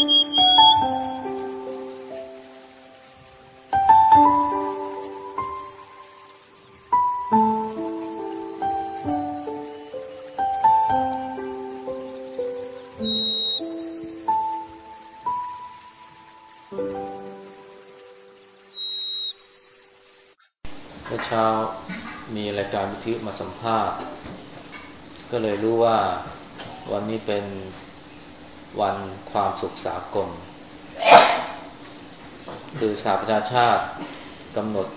เมื่อเช้ามีรายการวิทยุมาสัมภาษณ์ ก็เลยรู้ว่าวันนี้เป็น วันความสุขสากล คือสาประชาชาติกำหนด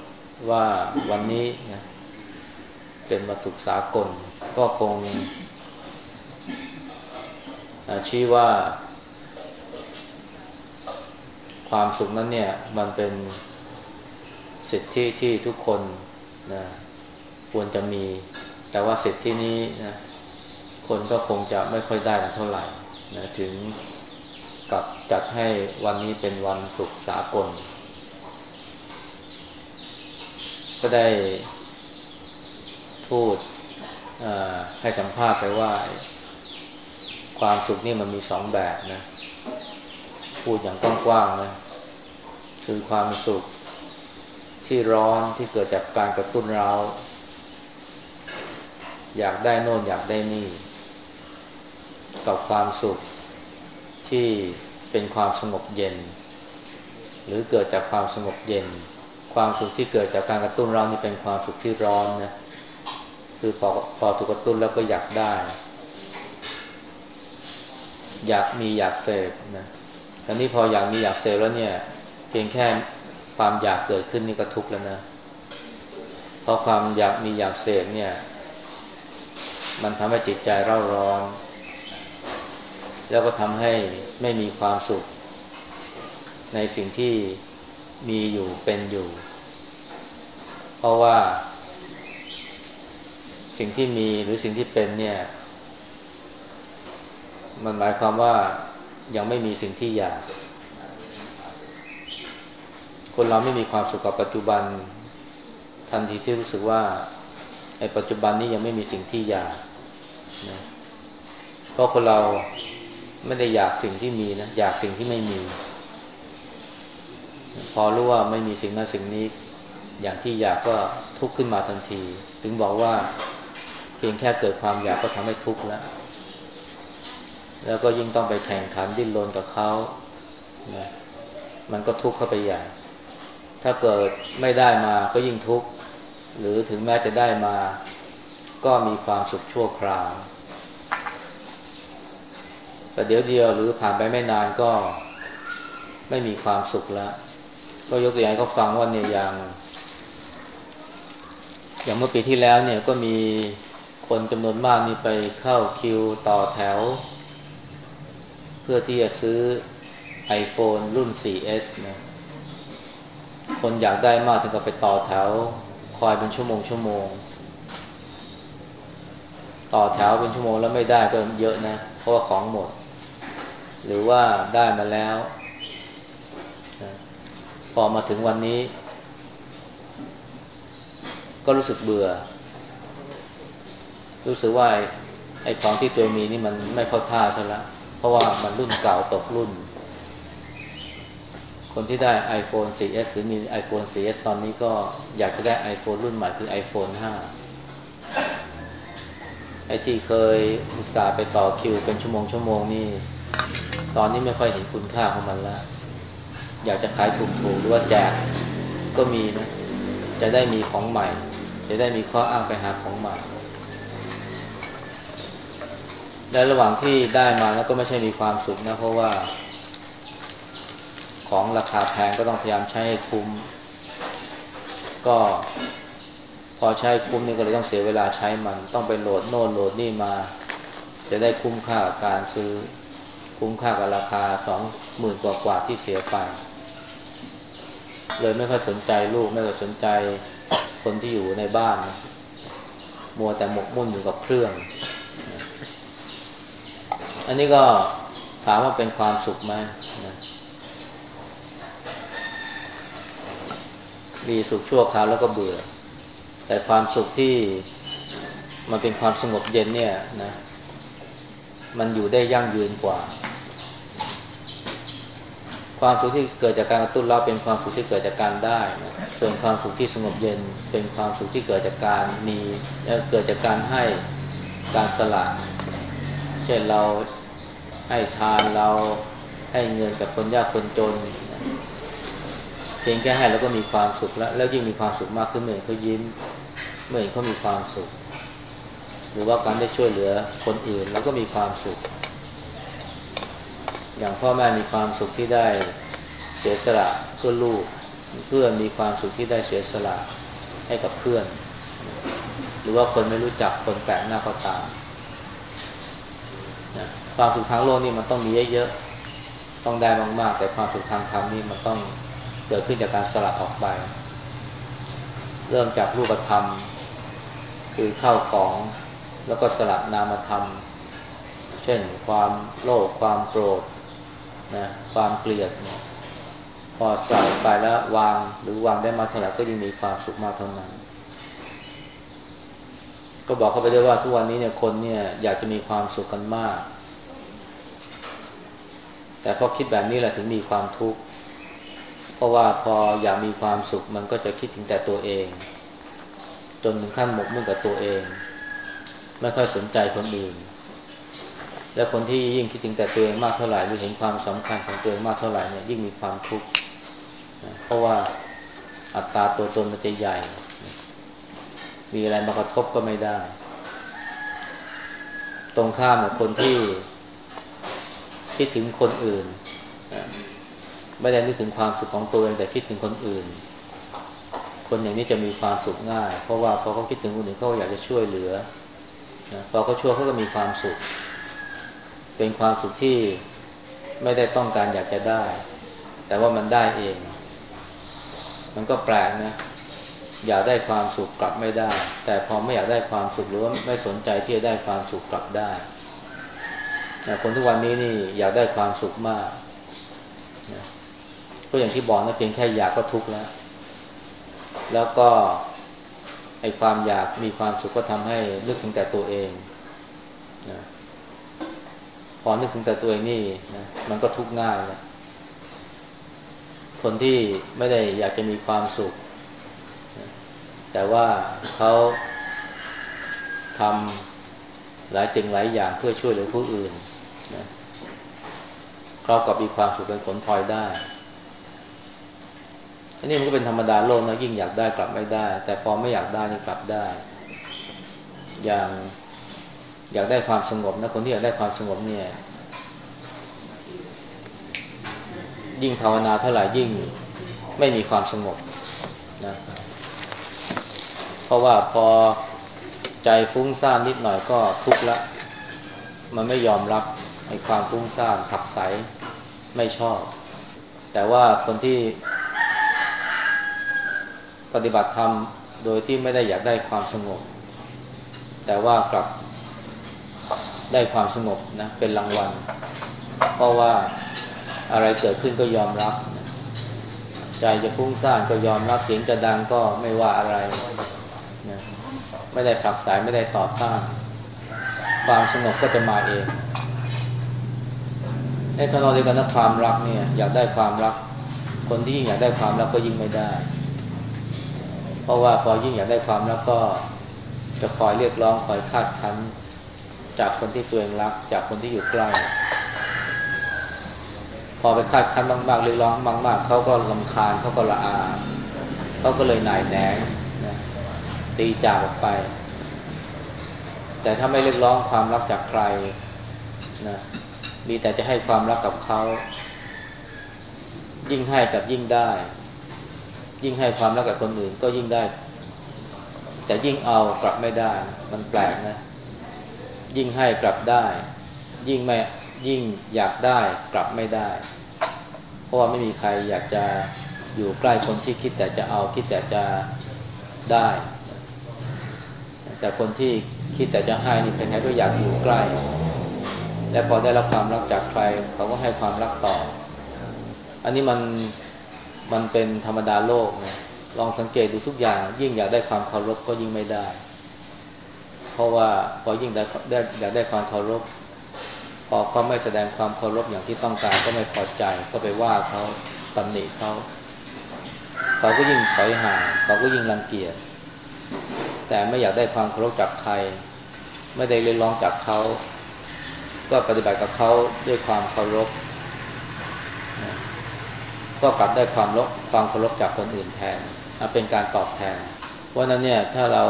ว่าวันนี้นะเป็นวันสุขสากล ก็คงชี้ว่า ความสุขนั้นเนี่ย มันเป็นสิทธิที่ทุกคนนะควรจะมี แต่ว่าสิทธินี้นะคนก็คงจะไม่ค่อยได้กันเท่าไหร่ นะถึงกับจัดให้วันนี้เป็นวันสุขสากล ก็ได้พูดให้สัมภาษณ์ไปว่า ความสุขนี่มันมีสองแบบนะ พูดอย่างกว้างๆนะ คือความสุขที่ร้อนที่เกิดจากการกระตุ้นเราอยากได้โน่นอยากได้นี่ กับความสุขที่เป็นความสงบเย็น หรือเกิดจากความสงบเย็น ความสุขที่เกิดจากการกระตุ้นเรานี่เป็นความสุขที่ร้อนนะคือพอพอถูกกระตุ้นแล้วก็อยากได้ อยากมีอยากเสพนะตอนนี้พออยากมีอยากเสพแล้วเนี่ย เพียงแค่ความอยากเกิดขึ้นนี่ก็ทุกข์แล้วนะเพราะความอยากมีอยากเสพเนี่ย มันทำให้จิตใจเร่าร้อน แล้วก็ทำให้ไม่มีความสุข ในสิ่งที่มีอยู่เป็นอยู่ เพราะว่า สิ่งที่มีหรือสิ่งที่เป็นเนี่ย มันหมายความว่ายังไม่มีสิ่งที่อยาก คนเราไม่มีความสุขกับปัจจุบัน ทันทีที่รู้สึกว่าไอ้ปัจจุบันนี้ยังไม่มีสิ่งที่อยากนะเพราะคนเรา ไม่ได้อยากสิ่งที่มีนะอยากสิ่งที่ไม่มี พอรู้ว่าไม่มีสิ่งนั้นสิ่งนี้ อย่างที่อยากก็ทุกข์ขึ้นมาทันที ถึงบอกว่าเพียงแค่เกิดความอยากก็ทำให้ทุกข์แล้ว แล้วก็ยิ่งต้องไปแข่งขันดิ้นรนกับเขานะมันก็ทุกข์เข้าไปใหญ่ ถ้าเกิดไม่ได้มาก็ยิ่งทุกข์ หรือถึงแม้จะได้มา ก็มีความสุขชั่วคราว แต่เดี๋ยวเดียวหรือผ่านไปไม่นานก็ไม่มีความสุขแล้ว ก็ยกตัวอย่างก็ฟังว่าเนี่ยอย่าง อย่างเมื่อปีที่แล้วเนี่ยก็มีคนจำนวนมากนี่ไปเข้าคิวต่อแถว เพื่อที่จะซื้อ iPhone รุ่น 4S นะคนอยากได้มากถึงกับไปต่อแถว คอยเป็นชั่วโมงชั่วโมง ต่อแถวเป็นชั่วโมงแล้วไม่ได้ก็เยอะนะ เพราะว่าของหมด หรือว่าได้มาแล้วพอมาถึงวันนี้ ก็รู้สึกเบื่อ รู้สึกว่าไอ้ของที่ตัวมีนี่มันไม่เข้าท่าซะแล้วเพราะว่ามันรุ่นเก่าตกรุ่น คนที่ได้ iPhone 4S หรือมี iPhone 4S ตอนนี้ก็อยากจะได้ iPhone รุ่นใหม่คือ iPhone 5 ไอ้ที่เคยอุตส่าห์ไปต่อคิวเป็นชั่วโมงชั่วโมงนี่ ตอนนี้ไม่ค่อยเห็นคุณค่าของมันแล้ว อยากจะขายถูกๆหรือว่าแจกก็มีนะ จะได้มีของใหม่ จะได้มีข้ออ้างไปหาของใหม่ และระหว่างที่ได้มาแล้วก็ไม่ใช่มีความสุขนะ เพราะว่า ของราคาแพงก็ต้องพยายามใช้ให้คุ้ม ก็พอใช้คุ้มนี่ก็เลยต้องเสียเวลาใช้มัน ต้องไปโหลดโน่นโหลดนี่มา จะได้คุ้มค่ากับการซื้อ คุ้มค่ากับราคาสองหมื่นกว่ากว่าที่เสียไป เลยไม่ค่อยสนใจลูกไม่ค่อยสนใจคนที่อยู่ในบ้านมัวแต่หมกมุ่นอยู่กับเครื่อง อันนี้ก็ถามว่าเป็นความสุขไหมมีสุขชั่วคราวแล้วก็เบื่อ แต่ความสุขที่มันเป็นความสงบเย็นเนี่ยนะ มันอยู่ได้ยั่งยืนกว่า ความสุขที่เกิดจากการกระตุ้นเราเป็นความสุขที่เกิดจากการได้นะส่วนความสุขที่สงบเย็น เป็นความสุขที่เกิดจากการมีเกิดจากการให้การสละเช่นเราให้ทานเราให้เงินกับคนยากคนจนเพียงแค่ให้เราก็มีความสุขแล้วแล้วยิ่งมีความสุขมากขึ้นเมื่อเขายิ้มเมื่อนเขามีความสุข หรือว่าการได้ช่วยเหลือคนอื่นเราก็มีความสุข อย่างพ่อแม่มีความสุขที่ได้เสียสละเพื่อลูก เพื่อนมีความสุขที่ได้เสียสละให้กับเพื่อน หรือว่าคนไม่รู้จักคนแปลกหน้าก็ตามความสุขทางโลกนี่มันต้องมีเยอะๆต้องได้มากๆ แต่ความสุขทางธรรมนี่มันต้องเกิดขึ้นจากการสละออกไป เริ่มจากรูปธรรม คือเข้าของ แล้วก็สละนามธรรม เช่นความโลภความโกรธนะความเกลียดนะพอใส่ไปแล้ววางหรือวางได้มาเท่าไหร่ก็ยิ่งมีความสุขมากเท่านั้น ก็บอกเขาไปด้วยว่าทุกวันนี้เนี่ยคนเนี่ยอยากจะมีความสุขกันมาก แต่พอคิดแบบนี้แหละถึงมีความทุกข์เพราะว่าพออยากมีความสุขมันก็จะคิดถึงแต่ตัวเอง จนถึงขั้นหมกมุ่นกับตัวเอง ไม่ค่อยสนใจคนอื่น และคนที่ยิ่งคิดถึงแต่ตัวเองมากเท่าไหร่หรือเห็นความสำคัญของตัวเองมากเท่าไหร่เนี่ยยิ่งมีความทุกข์เพราะว่าอัตราตัวตนมันจะใหญ่ มีอะไรมากระทบก็ไม่ได้ ตรงข้ามกับคนที่คิดถึงคนอื่น ไม่ได้นึกถึงความสุขของตัวเองแต่คิดถึงคนอื่น คนอย่างนี้จะมีความสุขง่าย เพราะว่าพอเขาคิดถึงคนอื่นเขาอยากจะช่วยเหลือ พอเขาช่วยเขาก็มีความสุข เป็นความสุขที่ไม่ได้ต้องการอยากจะได้ แต่ว่ามันได้เอง มันก็แปลกนะอยากได้ความสุขกลับไม่ได้ แต่พอไม่อยากได้ความสุขหรือว่าไม่สนใจที่จะได้ความสุขกลับได้คนทุกวันนี้นี่อยากได้ความสุขมากก็อย่างที่บอกนะเพียงแค่อยากก็ทุกข์แล้ว แล้วก็ ไอความอยากมีความสุขก็ทำให้นึกถึงแต่ตัวเองนะพอนึกถึงแต่ตัวเองนี่นะมันก็ทุกข์ง่ายแล้วคนที่ไม่ได้อยากจะมีความสุขแต่ว่าเขาทำหลายสิ่งหลายอย่างเพื่อช่วยเหลือผู้อื่นนะเขากับมีความสุขเป็นผลพลอยได้ อันนี้มันก็เป็นธรรมดาโลกนะยิ่งอยากได้กลับไม่ได้ แต่พอไม่อยากได้นี่กลับได้ อย่างอยากได้ความสงบนะคนที่อยากได้ความสงบเนี่ย ยิ่งภาวนาเท่าไหร่ยิ่งไม่มีความสงบนะเพราะว่าพอใจฟุ้งซ่านนิดหน่อยก็ทุกข์ละมันไม่ยอมรับในความฟุ้งซ่านผักใสไม่ชอบ แต่ว่าคนที่ ปฏิบัติธรรมโดยที่ไม่ได้อยากได้ความสงบ แต่ว่ากลับได้ความสงบนะเป็นรางวัล เพราะว่าอะไรเกิดขึ้นก็ยอมรับใจจะฟุ้งซ่านก็ยอมรับเสียงจะดังก็ไม่ว่าอะไรนะไม่ได้ผลักสายไม่ได้ตอบต้านความสงบก็จะมาเองในทนองเดียวกันนะความรักเนี่ยอยากได้ความรัก คนที่ยิ่งอยากได้ความรักก็ยิ่งไม่ได้ เพราะว่าพอยิ่งอยากได้ความรักก็จะคอยเรียกร้องคอยคาดคั้น จากคนที่ตัวเองรัก จากคนที่อยู่ใกล้ พอไปคาดคั้นมากๆเรียกร้องมาก ๆเขาก็ลำคาญเขาก็ละอาเขาก็เลยหน่ายแหนงนะตีจากออกไป แต่ถ้าไม่เรียกร้องความรักจากใครนะมีแต่จะให้ความรักกับเขา ยิ่งให้กับยิ่งได้ ยิ่งให้ความรักกับคนอื่นก็ยิ่งได้ แต่ยิ่งเอากลับไม่ได้ มันแปลกนะ ยิ่งให้กลับได้ ยิ่งไม่ยิ่งอยากได้กลับไม่ได้ เพราะว่าไม่มีใครอยากจะอยู่ใกล้คนที่คิดแต่จะเอาคิดแต่จะได้ แต่คนที่คิดแต่จะให้นี่ใครๆก็อยากอยู่ใกล้ และพอได้รับความรักจากใคร เขาก็ให้ความรักต่อ อันนี้มัน มันเป็นธรรมดาโลกนะลองสังเกตดูทุกอย่าง ยิ่งอยากได้ความเคารพก็ยิ่งไม่ได้ เพราะว่าพอยิ่งได้ได้อยากได้ความเคารพพอเขาไม่แสดงความเคารพอย่างที่ต้องการก็ไม่พอใจก็ไปว่าเขาตำหนิเขาเขาก็ยิ่งถอยห่างเขาก็ยิ่งรังเกียจแต่ไม่อยากได้ความเคารพจากใคร ไม่ได้เรียกร้องจากเขา ก็ปฏิบัติกับเขาด้วยความเคารพ ก็กลับได้ความรบความเคารพจากคนอื่นแทนเป็นการตอบแทนเพรานั้นเนี่ยถ้าเรา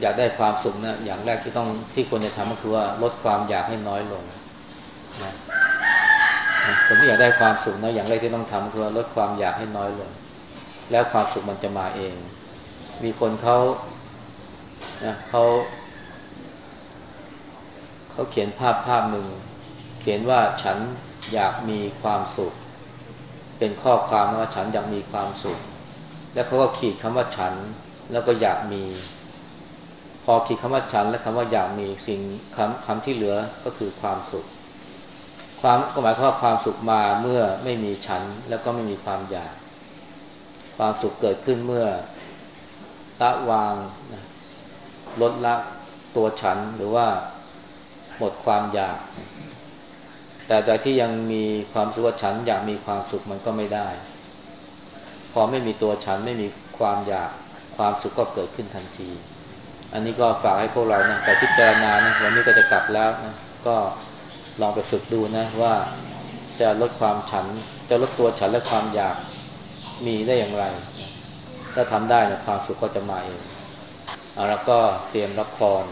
อยากได้ความสุขนะอย่างแรกที่ต้องที่ควรจะทำก็คือว่าลดความอยากให้น้อยลงนะคนที่อยากได้ความสุขนะอย่างแรกที่ต้องทำคือว่าลดความอยากให้น้อยลง แล้วความสุขมันจะมาเอง มีคนเขานะเขาเขาเขียนภาพภาพหนึ่งเขียนว่าฉันอยากมีความสุข เป็นข้อความว่าฉันอยากมีความสุข แล้วเขาก็ขีดคำว่าฉันแล้วก็อยากมี พอขีดคำว่าฉันและคำว่าอยากมีสิ่งคำคำที่เหลือก็คือความสุข ความก็หมายความว่าความสุขมาเมื่อไม่มีฉันแล้วก็ไม่มีความอยาก ความสุขเกิดขึ้นเมื่อละวางลดละตัวฉันหรือว่าหมดความอยาก แต่แต่ที่ยังมีความสุขฉันอยากมีความสุขมันก็ไม่ได้ พอไม่มีตัวฉันไม่มีความอยากความสุขก็เกิดขึ้นทันที อันนี้ก็ฝากให้พวกเรานะแต่พิจารณานะวันนี้ก็จะกลับแล้วนะก็ลองไปฝึกดูนะว่าจะลดความฉัน จะลดตัวฉันและความอยากมีได้อย่างไรถ้าทำได้นะความสุขก็จะมาเองเอาแล้วก็เตรียมรับพร